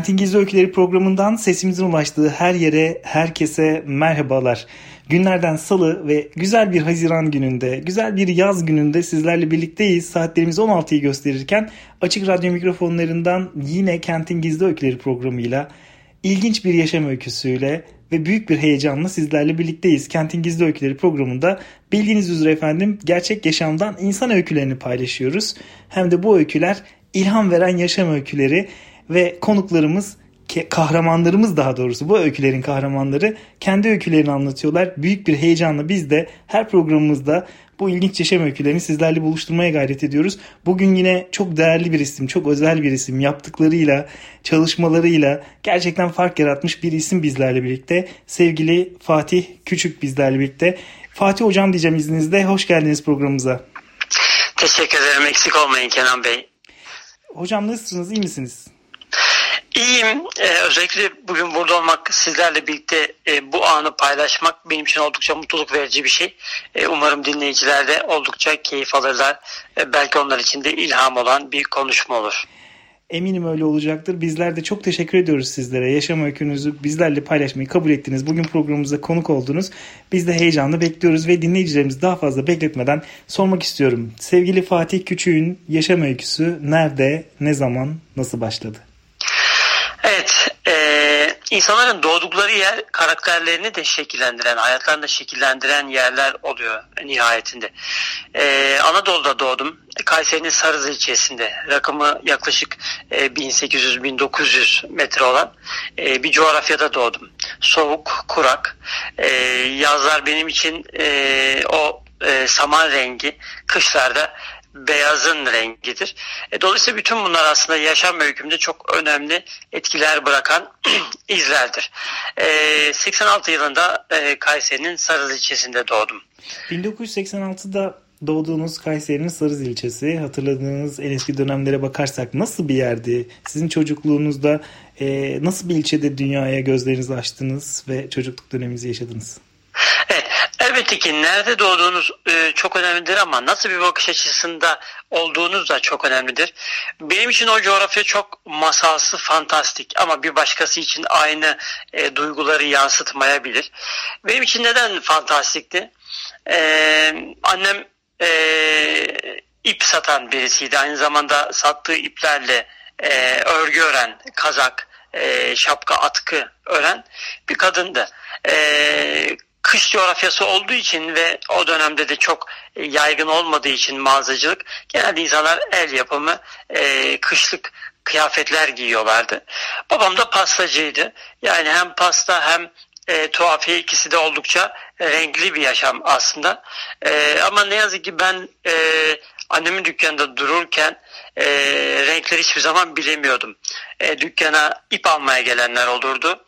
Kentin Gizli Öyküleri programından sesimizin ulaştığı her yere, herkese merhabalar. Günlerden salı ve güzel bir Haziran gününde, güzel bir yaz gününde sizlerle birlikteyiz. Saatlerimiz 16'yı gösterirken Açık Radyo mikrofonlarından yine Kentin Gizli Öyküleri programıyla ilginç bir yaşam öyküsüyle ve büyük bir heyecanla sizlerle birlikteyiz. Kentin Gizli Öyküleri programında bildiğiniz üzere efendim gerçek yaşamdan insan öykülerini paylaşıyoruz. Hem de bu öyküler ilham veren yaşam öyküleri ve konuklarımız kahramanlarımız daha doğrusu bu öykülerin kahramanları kendi öykülerini anlatıyorlar. Büyük bir heyecanla biz de her programımızda bu ilginç yaşam öykülerini sizlerle buluşturmaya gayret ediyoruz. Bugün yine çok değerli bir isim, çok özel bir isim. Yaptıklarıyla, çalışmalarıyla gerçekten fark yaratmış bir isim bizlerle birlikte. Sevgili Fatih Küçük bizlerle birlikte. Fatih Hocam diyeceğim izninizle. Hoş geldiniz programımıza. Teşekkür ederim. Eksik olmayın Kenan Bey. Hocam nasılsınız? İyi misiniz? İyiyim. Ee, özellikle bugün burada olmak, sizlerle birlikte e, bu anı paylaşmak benim için oldukça mutluluk verici bir şey. E, umarım dinleyiciler de oldukça keyif alırlar. E, belki onlar için de ilham olan bir konuşma olur. Eminim öyle olacaktır. Bizler de çok teşekkür ediyoruz sizlere. Yaşam öykünüzü bizlerle paylaşmayı kabul ettiniz. Bugün programımıza konuk oldunuz. Biz de heyecanla bekliyoruz ve dinleyicilerimizi daha fazla bekletmeden sormak istiyorum. Sevgili Fatih Küçük'ün yaşam öyküsü nerede, ne zaman, nasıl başladı? İnsanların doğdukları yer karakterlerini de şekillendiren, hayatlarını da şekillendiren yerler oluyor nihayetinde. Ee, Anadolu'da doğdum. Kayseri'nin Sarız ilçesinde. Rakımı yaklaşık e, 1800-1900 metre olan e, bir coğrafyada doğdum. Soğuk, kurak. E, yazlar benim için e, o e, saman rengi, kışlarda beyazın rengidir. E, dolayısıyla bütün bunlar aslında yaşam öykümde çok önemli etkiler bırakan izlerdir. E, 86 yılında e, Kayseri'nin Sarız ilçesinde doğdum. 1986'da doğduğunuz Kayseri'nin Sarız ilçesi hatırladığınız en eski dönemlere bakarsak nasıl bir yerdi? Sizin çocukluğunuzda e, nasıl bir ilçede dünyaya gözlerinizi açtınız ve çocukluk döneminizi yaşadınız? Elbette ki nerede doğduğunuz e, çok önemlidir ama nasıl bir bakış açısında olduğunuz da çok önemlidir. Benim için o coğrafya çok masalsı, fantastik ama bir başkası için aynı e, duyguları yansıtmayabilir. Benim için neden fantastikti? E, annem e, ip satan birisiydi. Aynı zamanda sattığı iplerle e, örgü ören, kazak, e, şapka, atkı ören bir kadındı. E, kış coğrafyası olduğu için ve o dönemde de çok e, yaygın olmadığı için mağazacılık genelde insanlar el yapımı e, kışlık kıyafetler giyiyorlardı. Babam da pastacıydı. Yani hem pasta hem e, tuhafiye ikisi de oldukça renkli bir yaşam aslında. E, ama ne yazık ki ben e, annemin dükkanında dururken e, renkleri hiçbir zaman bilemiyordum. E, dükkana ip almaya gelenler olurdu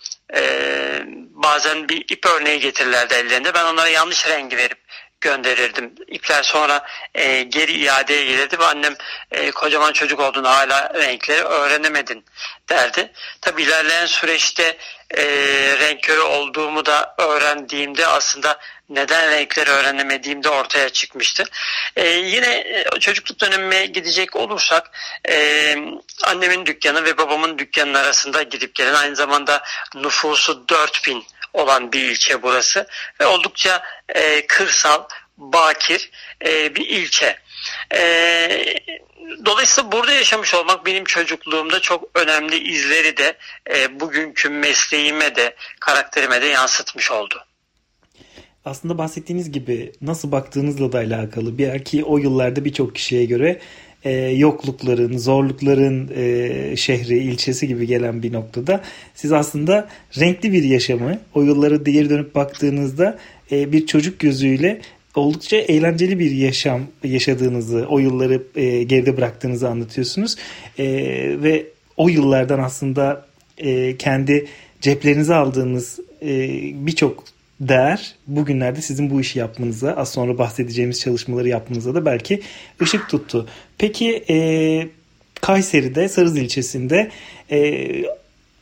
bazen bir ip örneği getirirlerdi ellerinde. Ben onlara yanlış rengi verip gönderirdim. İpler sonra e, geri iadeye gelirdi ve annem e, kocaman çocuk olduğunu hala renkleri öğrenemedin derdi. Tabi ilerleyen süreçte e, renk körü olduğumu da öğrendiğimde aslında neden renkleri öğrenemediğimde ortaya çıkmıştı. Ee, yine e, çocukluk dönemime gidecek olursak e, annemin dükkanı ve babamın dükkanının arasında gidip gelen aynı zamanda nüfusu 4000 olan bir ilçe burası ve oldukça e, kırsal, bakir e, bir ilçe. E, dolayısıyla burada yaşamış olmak benim çocukluğumda çok önemli izleri de e, bugünkü mesleğime de karakterime de yansıtmış oldu aslında bahsettiğiniz gibi nasıl baktığınızla da alakalı. Erkeği o yıllarda birçok kişiye göre e, yoklukların, zorlukların e, şehri, ilçesi gibi gelen bir noktada siz aslında renkli bir yaşamı o yıllara geri dönüp baktığınızda e, bir çocuk gözüyle oldukça eğlenceli bir yaşam yaşadığınızı, o yılları e, geride bıraktığınızı anlatıyorsunuz. E, ve o yıllardan aslında e, kendi ceplerinize aldığınız e, birçok değer bugünlerde sizin bu işi yapmanıza az sonra bahsedeceğimiz çalışmaları yapmanıza da belki ışık tuttu. Peki e, Kayseri'de Sarız ilçesinde e,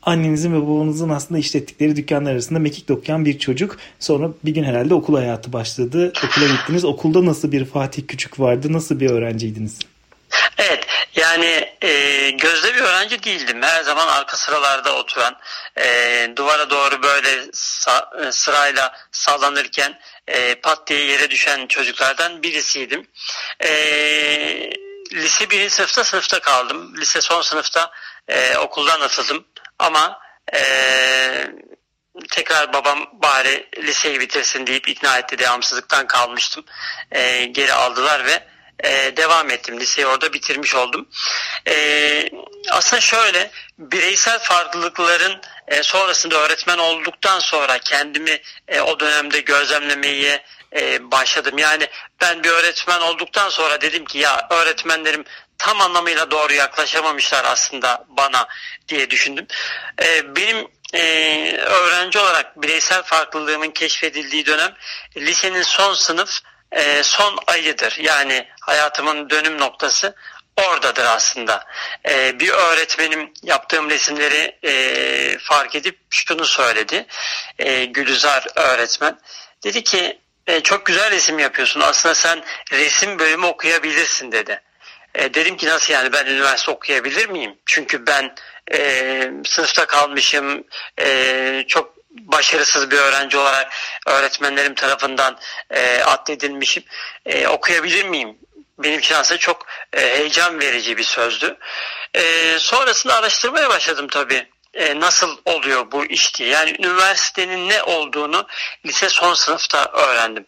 annenizin ve babanızın aslında işlettikleri dükkanlar arasında mekik okuyan bir çocuk. Sonra bir gün herhalde okul hayatı başladı. Okula gittiniz. Okulda nasıl bir Fatih Küçük vardı? Nasıl bir öğrenciydiniz? Evet yani e, gözde bir öğrenci değildim. Her zaman arka sıralarda oturan e, duvara doğru böyle sa, e, sırayla sallanırken e, pat diye yere düşen çocuklardan birisiydim. E, lise birinci sınıfta sınıfta kaldım. Lise son sınıfta e, okuldan atıldım. Ama e, tekrar babam bari liseyi bitirsin deyip ikna etti. Devamsızlıktan kalmıştım. E, geri aldılar ve e, devam ettim. Liseyi orada bitirmiş oldum. E, aslında şöyle bireysel farklılıkların e, sonrasında öğretmen olduktan sonra kendimi e, o dönemde gözlemlemeye e, başladım. Yani ben bir öğretmen olduktan sonra dedim ki ya öğretmenlerim tam anlamıyla doğru yaklaşamamışlar aslında bana diye düşündüm. E, benim e, öğrenci olarak bireysel farklılığımın keşfedildiği dönem lisenin son sınıf e, son ayıdır. Yani hayatımın dönüm noktası oradadır aslında. E, bir öğretmenim yaptığım resimleri e, fark edip şunu söyledi. E, Gülizar öğretmen. Dedi ki e, çok güzel resim yapıyorsun. Aslında sen resim bölümü okuyabilirsin dedi. E, dedim ki nasıl yani ben üniversite okuyabilir miyim? Çünkü ben e, sınıfta kalmışım. E, çok başarısız bir öğrenci olarak öğretmenlerim tarafından e, addedilmişim. E, okuyabilir miyim? Benim için aslında çok e, heyecan verici bir sözdü. E, sonrasında araştırmaya başladım tabii e, nasıl oluyor bu iş diye. Yani üniversitenin ne olduğunu lise son sınıfta öğrendim.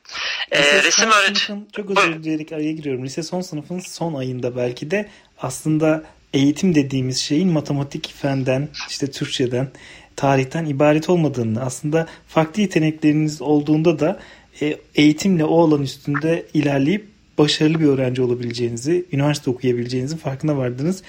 E, resim öğretim... Çok özür dileyerek araya giriyorum. Lise son sınıfın son ayında belki de aslında eğitim dediğimiz şeyin matematik fenden, işte Türkçeden, tarihten ibaret olmadığını aslında farklı yetenekleriniz olduğunda da e, eğitimle o alan üstünde ilerleyip başarılı bir öğrenci olabileceğinizi, üniversite okuyabileceğinizin farkına vardınız.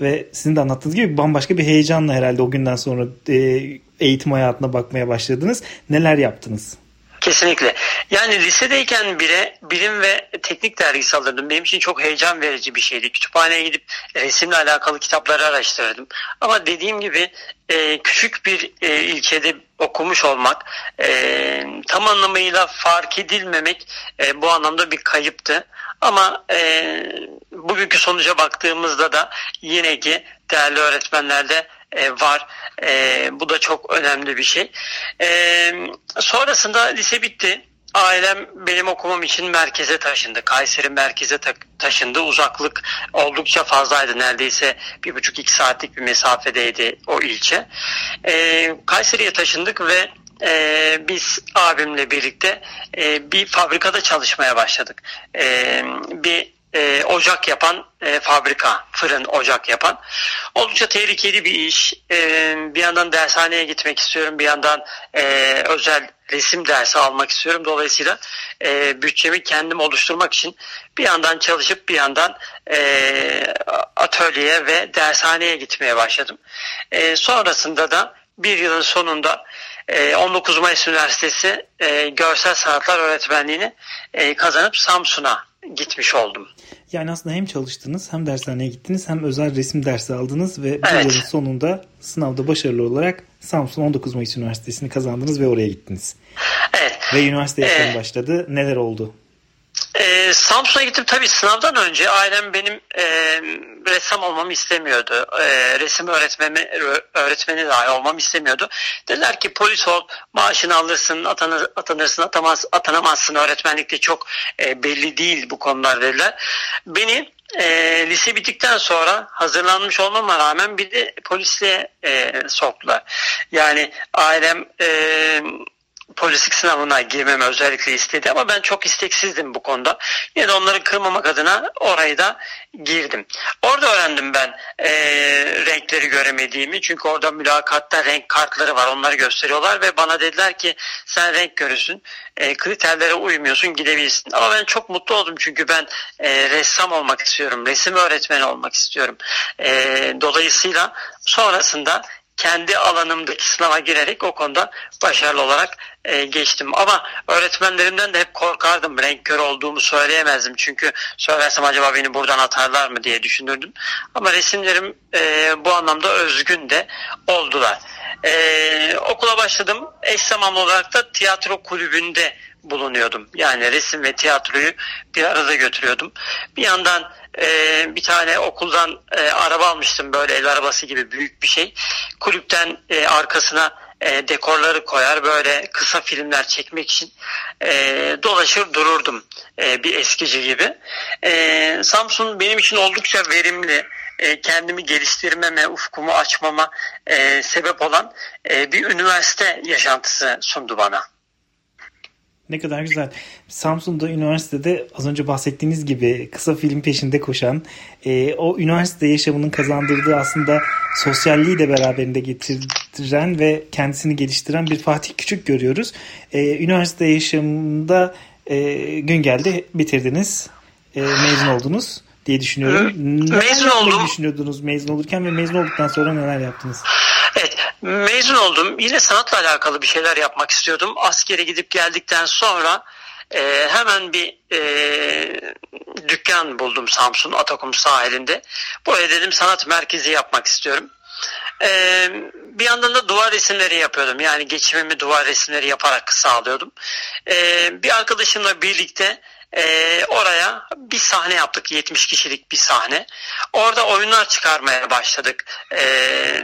Ve sizin de anlattığınız gibi bambaşka bir heyecanla herhalde o günden sonra e, eğitim hayatına bakmaya başladınız. Neler yaptınız? Kesinlikle. Yani lisedeyken bile bilim ve teknik dergisi alırdım. Benim için çok heyecan verici bir şeydi. Kütüphaneye gidip resimle alakalı kitapları araştırırdım. Ama dediğim gibi e, küçük bir e, ilkede okumuş olmak, e, tam anlamıyla fark edilmemek e, bu anlamda bir kayıptı. Ama e, bugünkü sonuca baktığımızda da yine ki değerli öğretmenlerde e, var. E, bu da çok önemli bir şey. E, sonrasında lise bitti. Ailem benim okumam için merkeze taşındı. Kayseri merkeze ta- taşındı. Uzaklık oldukça fazlaydı. Neredeyse bir buçuk iki saatlik bir mesafedeydi o ilçe. E, Kayseri'ye taşındık ve e, biz abimle birlikte e, bir fabrikada çalışmaya başladık. E, bir e, ocak yapan e, fabrika, fırın ocak yapan. Oldukça tehlikeli bir iş. E, bir yandan dershaneye gitmek istiyorum, bir yandan e, özel resim dersi almak istiyorum. Dolayısıyla e, bütçemi kendim oluşturmak için bir yandan çalışıp bir yandan e, atölyeye ve dershaneye gitmeye başladım. E, sonrasında da bir yılın sonunda 19 e, Mayıs Üniversitesi e, Görsel Sanatlar Öğretmenliğini e, kazanıp Samsun'a gitmiş oldum. Yani aslında hem çalıştınız hem dershaneye gittiniz hem özel resim dersi aldınız ve bir evet. yılın sonunda sınavda başarılı olarak Samsun 19 Mayıs Üniversitesi'ni kazandınız ve oraya gittiniz. Evet. Ve üniversite yaşamı ee, başladı. Neler oldu? E, Samsun'a gittim tabii sınavdan önce ailem benim e, ressam olmamı istemiyordu. E, resim öğretmeni, öğretmeni dahi olmamı istemiyordu. Dediler ki polis ol, maaşını alırsın, atanır, atanırsın, atamaz, atanamazsın. Öğretmenlikte çok e, belli değil bu konular dediler. Beni e, lise bittikten sonra hazırlanmış olmama rağmen bir de polisliğe e, soktular. Yani ailem e, polislik sınavına girmemi özellikle istedi ama ben çok isteksizdim bu konuda. Yine de onları kırmamak adına orayı da girdim. Orada öğrendim ben e, renkleri göremediğimi. Çünkü orada mülakatta renk kartları var. Onları gösteriyorlar ve bana dediler ki sen renk görürsün. E, kriterlere uymuyorsun gidebilirsin. Ama ben çok mutlu oldum çünkü ben e, ressam olmak istiyorum. Resim öğretmeni olmak istiyorum. E, dolayısıyla sonrasında kendi alanımdaki sınava girerek o konuda başarılı olarak e, geçtim. Ama öğretmenlerimden de hep korkardım. Renk kör olduğumu söyleyemezdim. Çünkü söylersem acaba beni buradan atarlar mı diye düşünürdüm. Ama resimlerim e, bu anlamda özgün de oldular. E, okula başladım. Eş zamanlı olarak da tiyatro kulübünde bulunuyordum. Yani resim ve tiyatroyu bir arada götürüyordum. Bir yandan e, bir tane okuldan e, araba almıştım böyle el arabası gibi büyük bir şey. Kulüpten e, arkasına e, dekorları koyar böyle kısa filmler çekmek için e, dolaşır dururdum e, bir eskici gibi. E, Samsun benim için oldukça verimli e, kendimi geliştirmeme, ufkumu açmama e, sebep olan e, bir üniversite yaşantısı sundu bana. Ne kadar güzel. Samsun'da üniversitede az önce bahsettiğiniz gibi kısa film peşinde koşan, e, o üniversite yaşamının kazandırdığı aslında sosyalliği de beraberinde getiren ve kendisini geliştiren bir Fatih Küçük görüyoruz. E, üniversite yaşamında e, gün geldi bitirdiniz, e, mezun oldunuz diye düşünüyorum. Mezun oldum. Ne düşünüyordunuz mezun olurken ve mezun olduktan sonra neler yaptınız? Mezun oldum. Yine sanatla alakalı bir şeyler yapmak istiyordum. Askere gidip geldikten sonra e, hemen bir e, dükkan buldum Samsun Atakum sahilinde. Buraya dedim sanat merkezi yapmak istiyorum. Ee, bir yandan da duvar resimleri yapıyordum. Yani geçimimi duvar resimleri yaparak sağlıyordum. Ee, bir arkadaşımla birlikte e, oraya bir sahne yaptık. 70 kişilik bir sahne. Orada oyunlar çıkarmaya başladık. E,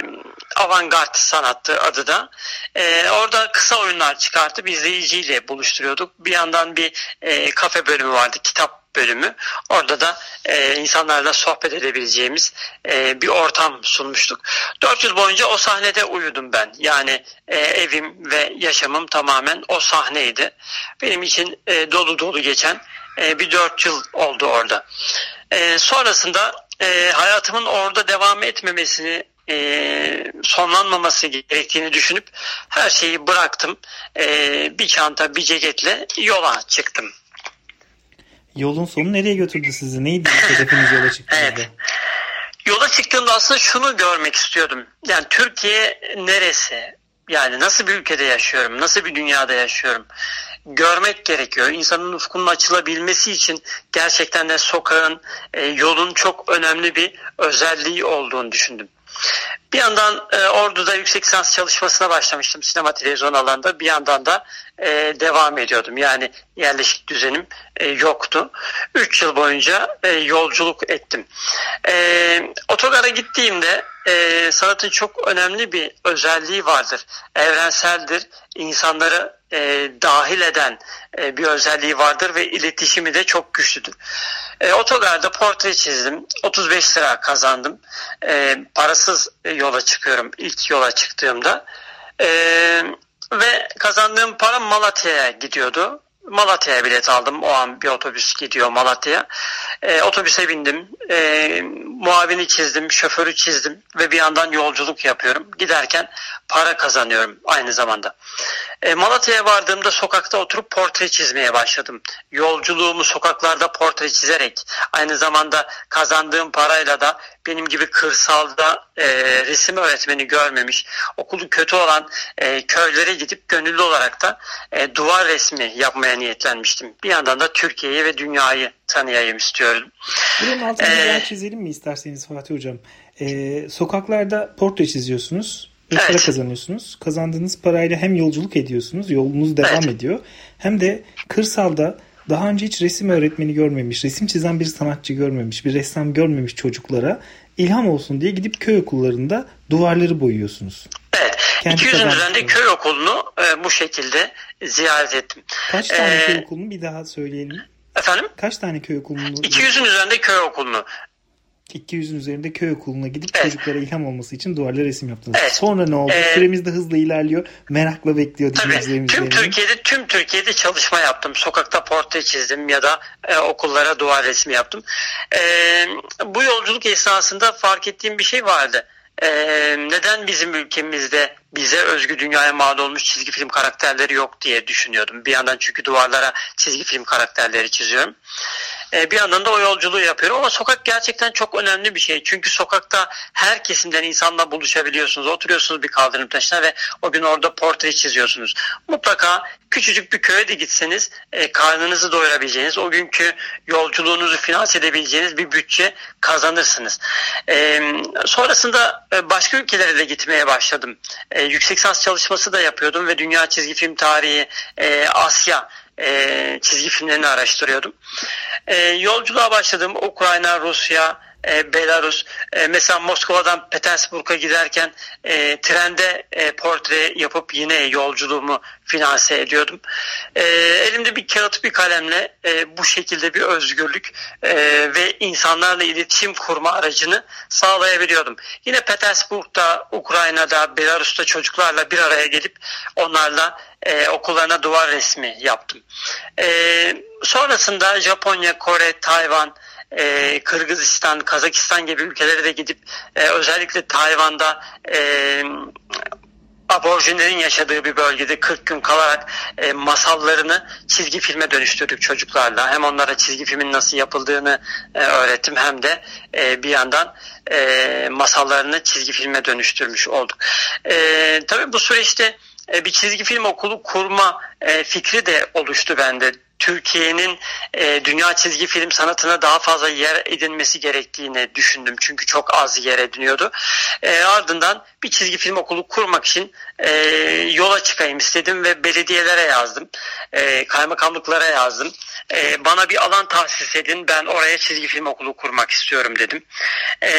avantgard sanattı adı da. E, orada kısa oyunlar çıkartıp izleyiciyle buluşturuyorduk. Bir yandan bir e, kafe bölümü vardı. Kitap bölümü. Orada da e, insanlarla sohbet edebileceğimiz e, bir ortam sunmuştuk. 4 yıl boyunca o sahnede uyudum ben. Yani e, evim ve yaşamım tamamen o sahneydi. Benim için e, dolu dolu geçen e, bir 4 yıl oldu orada. E, sonrasında e, hayatımın orada devam etmemesini e, sonlanmaması gerektiğini düşünüp her şeyi bıraktım. E, bir çanta bir ceketle yola çıktım. Yolun sonu nereye götürdü sizi? Neydi hedefiniz yola çıktığınızda? evet. Yola çıktığımda aslında şunu görmek istiyordum. Yani Türkiye neresi? Yani nasıl bir ülkede yaşıyorum? Nasıl bir dünyada yaşıyorum? Görmek gerekiyor. İnsanın ufkunun açılabilmesi için gerçekten de sokağın, e, yolun çok önemli bir özelliği olduğunu düşündüm. Bir yandan e, Ordu'da yüksek lisans çalışmasına başlamıştım sinema televizyon alanında. Bir yandan da e, devam ediyordum. Yani yerleşik düzenim e, yoktu. Üç yıl boyunca e, yolculuk ettim. E, otogara gittiğimde e, sanatın çok önemli bir özelliği vardır. Evrenseldir. İnsanları e, dahil eden e, bir özelliği vardır ve iletişimi de çok güçlüdür. E, otogarda portre çizdim. 35 lira kazandım. E, parasız yola çıkıyorum ilk yola çıktığımda. E, ve kazandığım para Malatya'ya gidiyordu. Malatya'ya bilet aldım. O an bir otobüs gidiyor Malatya'ya. E, otobüse bindim. E, muavini çizdim, şoförü çizdim ve bir yandan yolculuk yapıyorum. Giderken para kazanıyorum aynı zamanda. E, Malatya'ya vardığımda sokakta oturup portre çizmeye başladım. Yolculuğumu sokaklarda portre çizerek aynı zamanda kazandığım parayla da benim gibi kırsalda e, resim öğretmeni görmemiş, okulu kötü olan e, köylere gidip gönüllü olarak da e, duvar resmi yapmaya niyetlenmiştim. Bir yandan da Türkiye'yi ve dünyayı tanıyayım istiyorum. Bunun altını ee, çizelim mi isterseniz Fatih Hocam? Ee, sokaklarda portre çiziyorsunuz ve evet. para kazanıyorsunuz. Kazandığınız parayla hem yolculuk ediyorsunuz, yolunuz devam evet. ediyor. Hem de kırsalda daha önce hiç resim öğretmeni görmemiş, resim çizen bir sanatçı görmemiş, bir ressam görmemiş çocuklara ilham olsun diye gidip köy okullarında duvarları boyuyorsunuz. Evet. Kendi 200'ün üzerinde köy okulunu e, bu şekilde ziyaret ettim. Kaç tane ee, köy okulunu bir daha söyleyelim. Efendim? Kaç tane köy okulunu? 200'ün üzerinde köy okulunu 200'ün üzerinde köy okuluna gidip evet. çocuklara ilham olması için duvarlara resim yaptınız. Evet. Sonra ne oldu? Ee, Süremiz de hızla ilerliyor. Merakla bekliyor Tabii. Tüm Türkiye'de tüm Türkiye'de çalışma yaptım. Sokakta portre çizdim ya da e, okullara duvar resmi yaptım. E, bu yolculuk esnasında fark ettiğim bir şey vardı. E, neden bizim ülkemizde bize özgü dünyaya mal olmuş çizgi film karakterleri yok diye düşünüyordum. Bir yandan çünkü duvarlara çizgi film karakterleri çiziyorum. E, bir yandan da o yolculuğu yapıyorum. Ama sokak gerçekten çok önemli bir şey. Çünkü sokakta her kesimden insanla buluşabiliyorsunuz. Oturuyorsunuz bir kaldırım taşına ve o gün orada portre çiziyorsunuz. Mutlaka küçücük bir köye de gitseniz e, karnınızı doyurabileceğiniz, o günkü yolculuğunuzu finanse edebileceğiniz bir bütçe kazanırsınız. E, sonrasında e, başka ülkelere de gitmeye başladım. Yüksek lisans çalışması da yapıyordum ve dünya çizgi film tarihi, Asya e, çizgi filmlerini araştırıyordum. E, yolculuğa başladım. Ukrayna, Rusya, e, Belarus. E, mesela Moskova'dan Petersburg'a giderken e, trende e, portre yapıp yine yolculuğumu finanse ediyordum. E, elimde bir kağıt bir kalemle e, bu şekilde bir özgürlük e, ve insanlarla iletişim kurma aracını sağlayabiliyordum. Yine Petersburg'da, Ukrayna'da, Belarus'ta çocuklarla bir araya gelip onlarla e, okullarına duvar resmi yaptım. E, sonrasında Japonya, Kore, Tayvan, e, Kırgızistan, Kazakistan gibi ülkelere de gidip e, özellikle Tayvan'da e, aborjinlerin yaşadığı bir bölgede 40 gün kalarak e, masallarını çizgi filme dönüştürdük çocuklarla. Hem onlara çizgi filmin nasıl yapıldığını e, öğrettim hem de e, bir yandan e, masallarını çizgi filme dönüştürmüş olduk. E, tabii bu süreçte e, bir çizgi film okulu kurma e, fikri de oluştu bende. Türkiye'nin e, dünya çizgi film sanatına daha fazla yer edinmesi gerektiğini düşündüm. Çünkü çok az yer ediniyordu. E, ardından bir çizgi film okulu kurmak için e, yola çıkayım istedim ve belediyelere yazdım. E, kaymakamlıklara yazdım. E, bana bir alan tahsis edin ben oraya çizgi film okulu kurmak istiyorum dedim. E,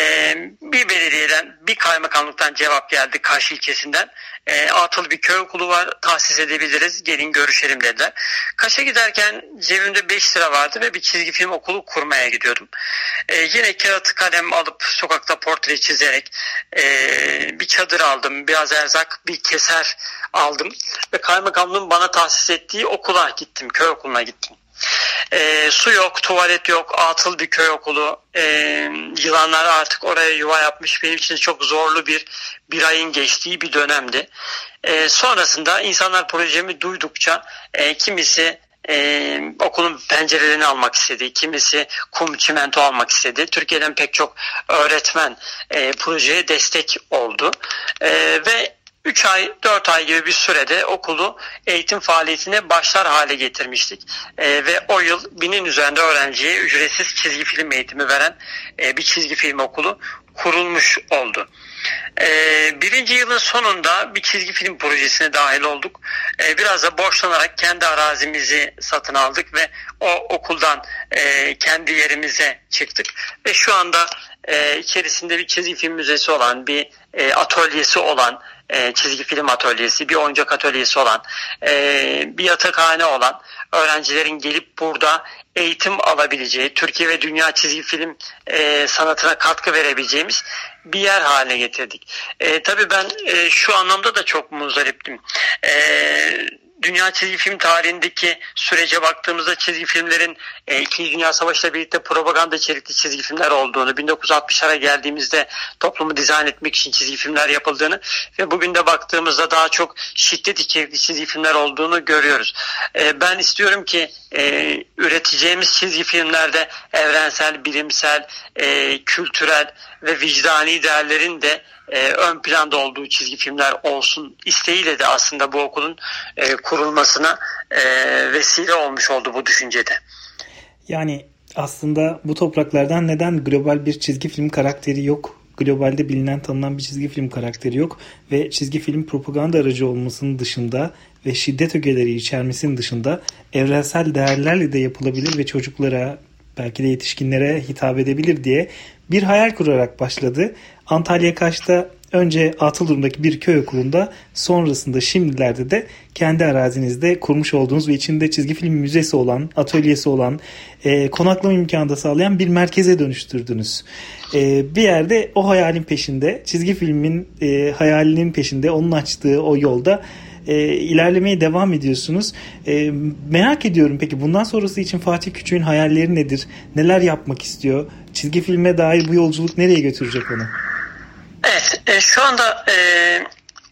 bir belediyeden bir kaymakamlıktan cevap geldi Kaş ilçesinden e, atıl bir köy okulu var tahsis edebiliriz gelin görüşelim dediler. Kaş'a giderken cebimde 5 lira vardı ve bir çizgi film okulu kurmaya gidiyordum. E, yine kağıt kalem alıp sokakta portre çizerek e, bir çadır aldım, biraz erzak, bir keser aldım ve kaymakamlığın bana tahsis ettiği okula gittim, köy okuluna gittim. E, su yok, tuvalet yok, atıl bir köy okulu. E, yılanlar artık oraya yuva yapmış. Benim için çok zorlu bir bir ayın geçtiği bir dönemdi. E, sonrasında insanlar projemi duydukça e, kimisi e, okulun pencerelerini almak istedi. Kimisi kum çimento almak istedi. Türkiye'den pek çok öğretmen e, projeye destek oldu. E, ve 3 ay 4 ay gibi bir sürede okulu eğitim faaliyetine başlar hale getirmiştik. E, ve o yıl binin üzerinde öğrenciye ücretsiz çizgi film eğitimi veren e, bir çizgi film okulu kurulmuş oldu. E, birinci yılın sonunda bir çizgi film projesine dahil olduk. E, biraz da borçlanarak kendi arazimizi satın aldık ve o okuldan e, kendi yerimize çıktık. Ve şu anda e, içerisinde bir çizgi film müzesi olan, bir e, atölyesi olan, e, çizgi film atölyesi, bir oyuncak atölyesi olan, e, bir yatakhane olan öğrencilerin gelip burada eğitim alabileceği, Türkiye ve dünya çizgi film e, sanatına katkı verebileceğimiz bir yer haline getirdik. E, tabii ben e, şu anlamda da çok muzdariptim. E, dünya çizgi film tarihindeki sürece baktığımızda çizgi filmlerin e, İkinci Dünya Savaşı ile birlikte propaganda içerikli çizgi filmler olduğunu, 1960'lara geldiğimizde toplumu dizayn etmek için çizgi filmler yapıldığını ve bugün de baktığımızda daha çok şiddet içerikli çizgi filmler olduğunu görüyoruz. E, ben istiyorum ki e, üreteceğimiz çizgi filmlerde evrensel, bilimsel, e, kültürel ve vicdani değerlerin de e, ön planda olduğu çizgi filmler olsun isteğiyle de aslında bu okulun e, kurulmasına e, vesile olmuş oldu bu düşüncede. Yani aslında bu topraklardan neden global bir çizgi film karakteri yok? Globalde bilinen tanınan bir çizgi film karakteri yok ve çizgi film propaganda aracı olmasının dışında ve şiddet ögeleri içermesinin dışında evrensel değerlerle de yapılabilir ve çocuklara belki de yetişkinlere hitap edebilir diye bir hayal kurarak başladı. Antalya Kaş'ta önce Atıldırım'daki bir köy okulunda sonrasında şimdilerde de kendi arazinizde kurmuş olduğunuz ve içinde çizgi film müzesi olan, atölyesi olan, e, konaklama imkanı da sağlayan bir merkeze dönüştürdünüz. E, bir yerde o hayalin peşinde, çizgi filmin e, hayalinin peşinde, onun açtığı o yolda e, ilerlemeye devam ediyorsunuz. E, merak ediyorum peki bundan sonrası için Fatih Küçük'ün hayalleri nedir? Neler yapmak istiyor? Çizgi filme dair bu yolculuk nereye götürecek onu? Evet, e, şu anda e,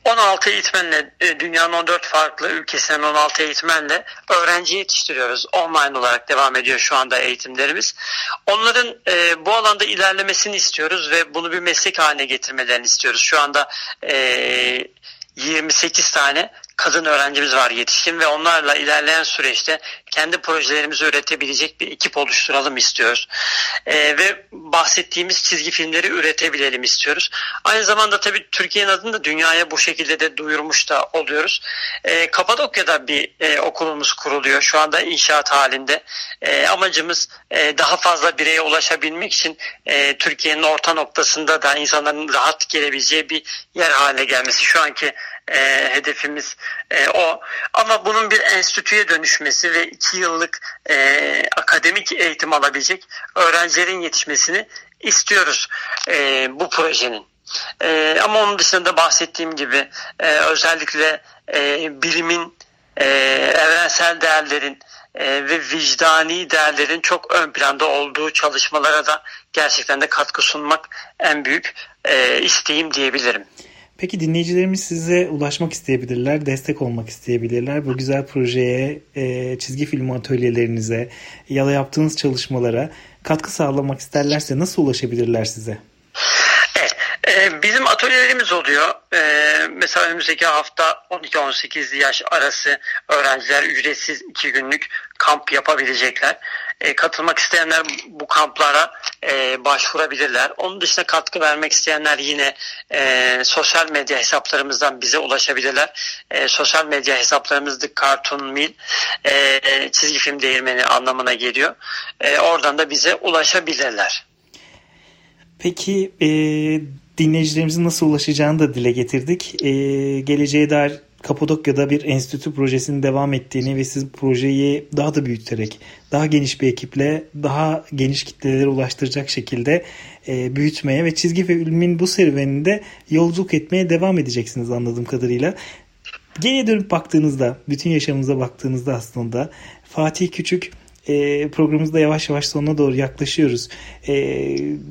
16 eğitmenle e, dünyanın 14 farklı ülkesinden 16 eğitmenle öğrenci yetiştiriyoruz. Online olarak devam ediyor şu anda eğitimlerimiz. Onların e, bu alanda ilerlemesini istiyoruz ve bunu bir meslek haline getirmelerini istiyoruz. Şu anda e, 28 tane kadın öğrencimiz var yetişkin ve onlarla ilerleyen süreçte kendi projelerimizi üretebilecek bir ekip oluşturalım istiyoruz. E, ve bahsettiğimiz çizgi filmleri üretebilelim istiyoruz. Aynı zamanda tabii Türkiye'nin adını da dünyaya bu şekilde de duyurmuş da oluyoruz. E, Kapadokya'da bir e, okulumuz kuruluyor. Şu anda inşaat halinde. E, amacımız e, daha fazla bireye ulaşabilmek için e, Türkiye'nin orta noktasında da insanların rahat gelebileceği bir yer haline gelmesi. Şu anki e, hedefimiz e, o. Ama bunun bir enstitüye dönüşmesi ve iki yıllık e, akademik eğitim alabilecek öğrencilerin yetişmesini istiyoruz e, bu projenin. E, ama onun dışında bahsettiğim gibi e, özellikle e, bilimin, e, evrensel değerlerin e, ve vicdani değerlerin çok ön planda olduğu çalışmalara da gerçekten de katkı sunmak en büyük e, isteğim diyebilirim. Peki dinleyicilerimiz size ulaşmak isteyebilirler, destek olmak isteyebilirler. Bu güzel projeye, e, çizgi film atölyelerinize ya da yaptığınız çalışmalara katkı sağlamak isterlerse nasıl ulaşabilirler size? Evet, e, bizim atölyelerimiz oluyor. E, mesela önümüzdeki hafta 12-18 yaş arası öğrenciler ücretsiz iki günlük kamp yapabilecekler. E, katılmak isteyenler bu kamplara e, başvurabilirler. Onun dışında katkı vermek isteyenler yine e, sosyal medya hesaplarımızdan bize ulaşabilirler. E, sosyal medya hesaplarımız The Cartoon Mill e, çizgi film değirmeni anlamına geliyor. E, oradan da bize ulaşabilirler. Peki e, dinleyicilerimizin nasıl ulaşacağını da dile getirdik. E, geleceğe dair Kapadokya'da bir enstitü projesinin devam ettiğini ve siz projeyi daha da büyüterek, daha geniş bir ekiple, daha geniş kitlelere ulaştıracak şekilde e, büyütmeye ve çizgi filmin bu serüveninde yolculuk etmeye devam edeceksiniz anladığım kadarıyla. Geriye dönüp baktığınızda, bütün yaşamınıza baktığınızda aslında Fatih Küçük e, programımızda yavaş yavaş sonuna doğru yaklaşıyoruz. E,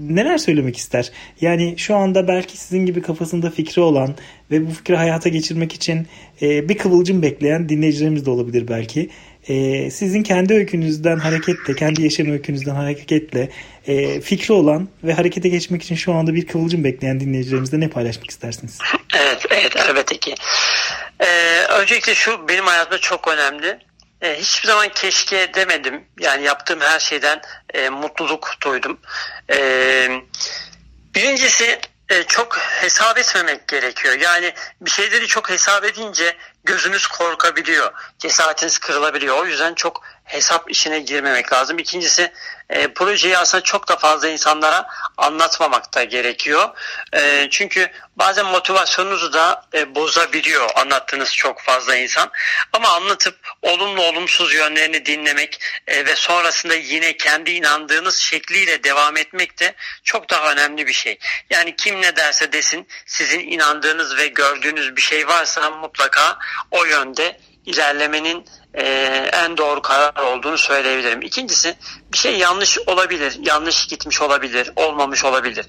neler söylemek ister? Yani şu anda belki sizin gibi kafasında fikri olan ve bu fikri hayata geçirmek için e, bir kıvılcım bekleyen dinleyicilerimiz de olabilir belki. E, sizin kendi öykünüzden hareketle, kendi yaşam öykünüzden hareketle e, fikri olan ve harekete geçmek için şu anda bir kıvılcım bekleyen dinleyicilerimizle ne paylaşmak istersiniz? Evet, evet elbette ki. Ee, öncelikle şu benim hayatımda çok önemli. E, hiçbir zaman keşke demedim. Yani yaptığım her şeyden e, mutluluk duydum. E, birincisi e, çok hesap etmemek gerekiyor. Yani bir şeyleri çok hesap edince gözünüz korkabiliyor. Cesaretiniz kırılabiliyor. O yüzden çok hesap işine girmemek lazım. İkincisi e, projeyi aslında çok da fazla insanlara anlatmamak da gerekiyor. E, çünkü bazen motivasyonunuzu da e, bozabiliyor anlattığınız çok fazla insan. Ama anlatıp olumlu olumsuz yönlerini dinlemek e, ve sonrasında yine kendi inandığınız şekliyle devam etmek de çok daha önemli bir şey. Yani kim ne derse desin sizin inandığınız ve gördüğünüz bir şey varsa mutlaka o yönde ilerlemenin e, en doğru karar olduğunu söyleyebilirim. İkincisi bir şey yanlış olabilir, yanlış gitmiş olabilir, olmamış olabilir.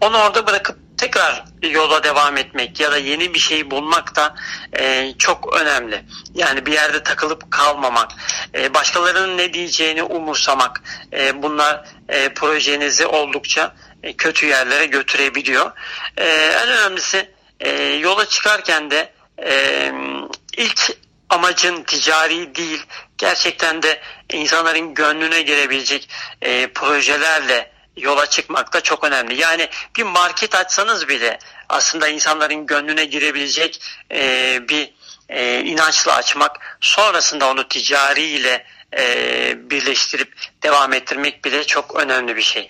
Onu orada bırakıp tekrar yola devam etmek ya da yeni bir şey bulmak da e, çok önemli. Yani bir yerde takılıp kalmamak, e, başkalarının ne diyeceğini umursamak, e, bunlar e, projenizi oldukça e, kötü yerlere götürebiliyor. E, en önemlisi e, yola çıkarken de e, ilk amacın ticari değil gerçekten de insanların gönlüne girebilecek e, projelerle yola çıkmak da çok önemli. Yani bir market açsanız bile aslında insanların gönlüne girebilecek e, bir e, inançla açmak sonrasında onu ticari ile e, birleştirip devam ettirmek bile çok önemli bir şey.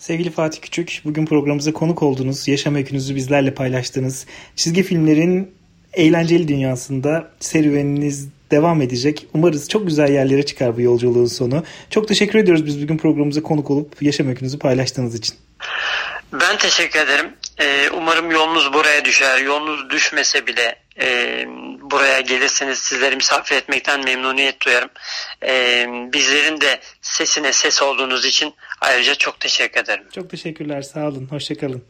Sevgili Fatih Küçük, bugün programımıza konuk oldunuz, yaşam öykünüzü bizlerle paylaştınız. Çizgi filmlerin eğlenceli dünyasında serüveniniz devam edecek. Umarız çok güzel yerlere çıkar bu yolculuğun sonu. Çok teşekkür ediyoruz biz bugün programımıza konuk olup yaşam öykünüzü paylaştığınız için. Ben teşekkür ederim. Ee, umarım yolunuz buraya düşer. Yolunuz düşmese bile e, buraya gelirseniz sizleri misafir etmekten memnuniyet duyarım. E, bizlerin de sesine ses olduğunuz için ayrıca çok teşekkür ederim. Çok teşekkürler. Sağ olun. Hoşçakalın.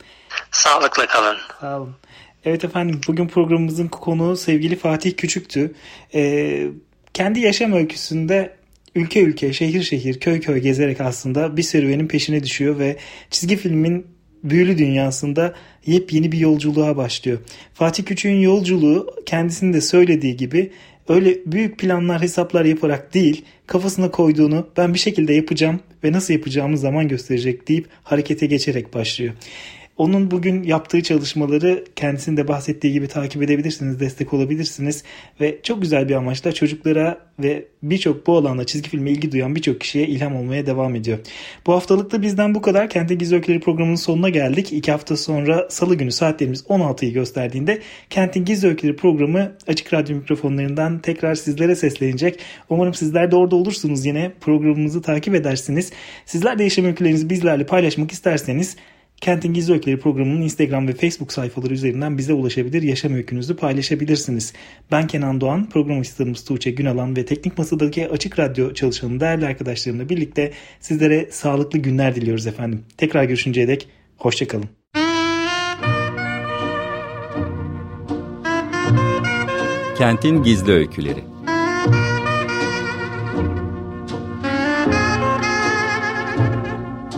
Sağlıkla kalın. Sağ olun. Evet efendim bugün programımızın konuğu sevgili Fatih Küçük'tü. Ee, kendi yaşam öyküsünde ülke ülke, şehir şehir, köy köy gezerek aslında bir serüvenin peşine düşüyor ve çizgi filmin büyülü dünyasında yepyeni bir yolculuğa başlıyor. Fatih Küçük'ün yolculuğu kendisinin de söylediği gibi öyle büyük planlar hesaplar yaparak değil kafasına koyduğunu ben bir şekilde yapacağım ve nasıl yapacağımı zaman gösterecek deyip harekete geçerek başlıyor. Onun bugün yaptığı çalışmaları kendisinin de bahsettiği gibi takip edebilirsiniz, destek olabilirsiniz ve çok güzel bir amaçla çocuklara ve birçok bu alanda çizgi filme ilgi duyan birçok kişiye ilham olmaya devam ediyor. Bu haftalıkta bizden bu kadar. Kentin Gizli Öyküleri programının sonuna geldik. İki hafta sonra salı günü saatlerimiz 16'yı gösterdiğinde Kentin Gizli Öyküleri programı açık radyo mikrofonlarından tekrar sizlere seslenecek. Umarım sizler de orada olursunuz yine programımızı takip edersiniz. Sizler de yaşam öykülerinizi bizlerle paylaşmak isterseniz Kentin Gizli Öyküleri programının Instagram ve Facebook sayfaları üzerinden bize ulaşabilir, yaşam öykünüzü paylaşabilirsiniz. Ben Kenan Doğan, program asistanımız Tuğçe Günalan ve Teknik Masa'daki Açık Radyo çalışanı değerli arkadaşlarımla birlikte sizlere sağlıklı günler diliyoruz efendim. Tekrar görüşünceye dek hoşçakalın. Kentin Gizli Öyküleri